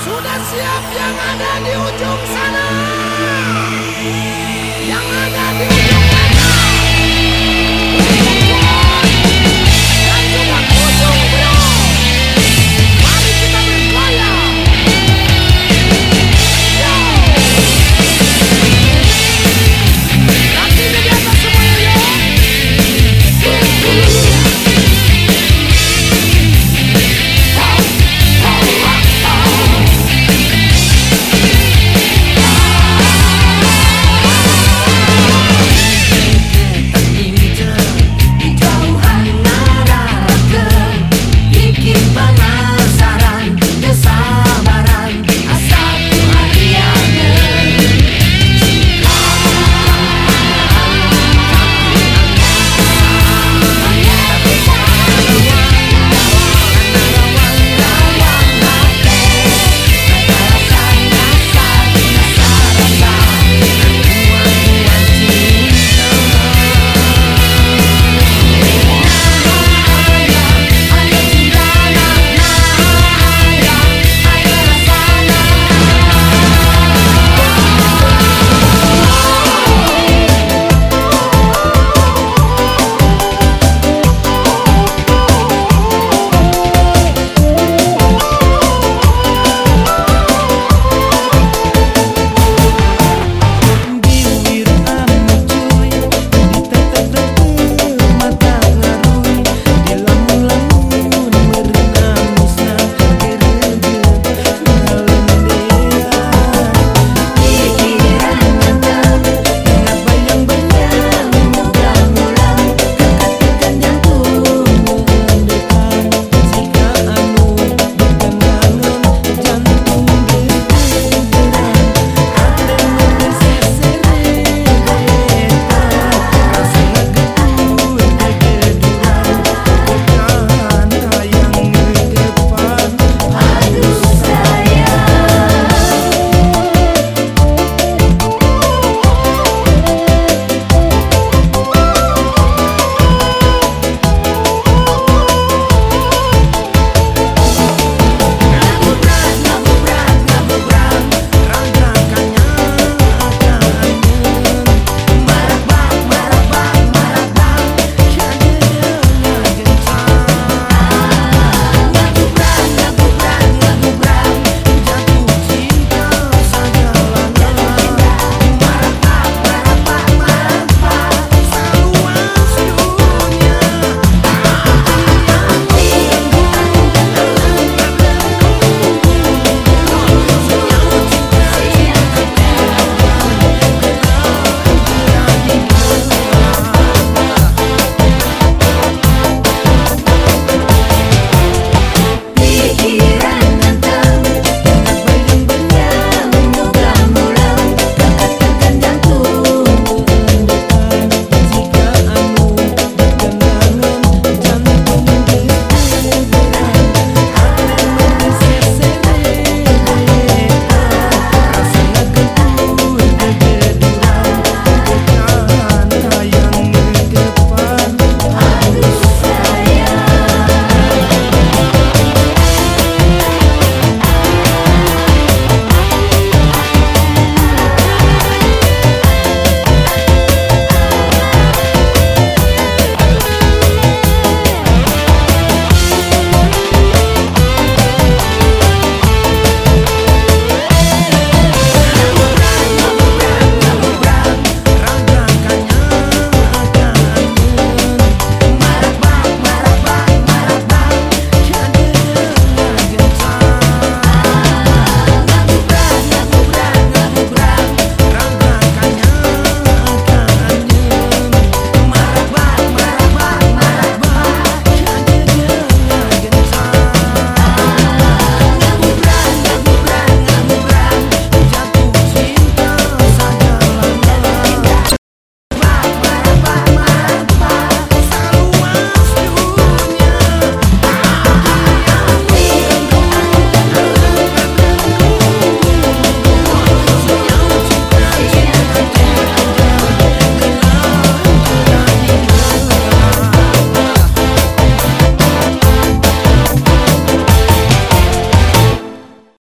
Sudah siap yang ada di ujung sana?